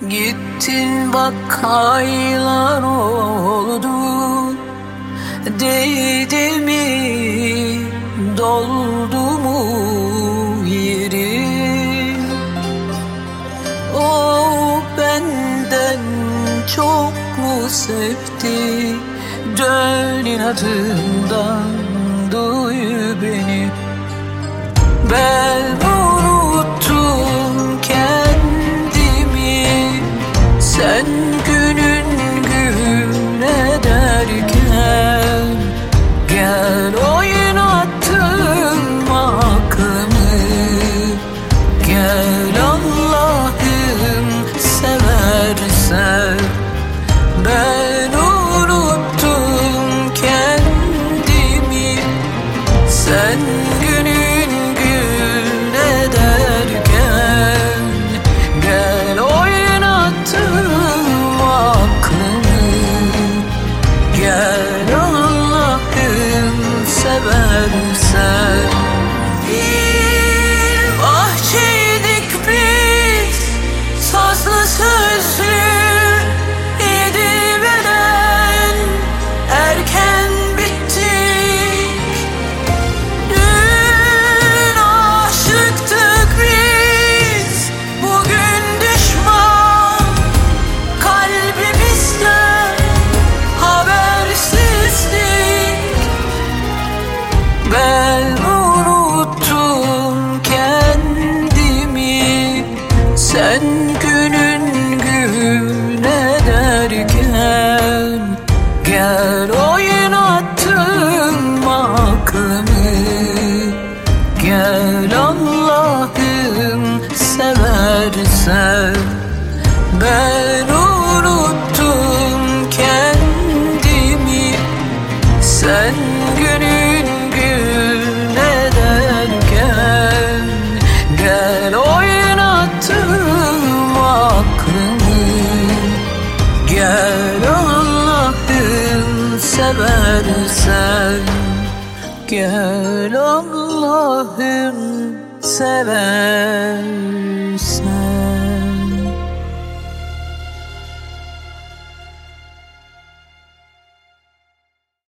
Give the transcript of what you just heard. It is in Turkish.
Gittin bak aylar oldu. Değdi mi doldu mu yeri O benden çok mu sevdi? Dön inadından duy beni. Ben Sen günün gün ederken Gel oynattım aklımı Gel Allah'ım seversen. Bir Sen günün gün ederken Gel oynattın aklımı Gel Allah'ım seversen Ben unuttum kendimi. Sen günün seversen Gel Allah'ım seversen